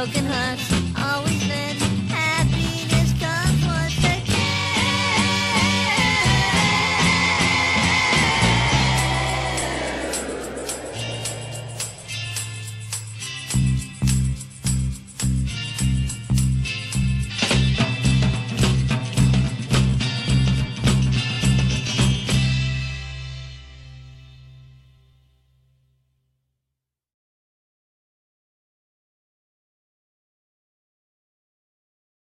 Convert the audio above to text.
broken hearts.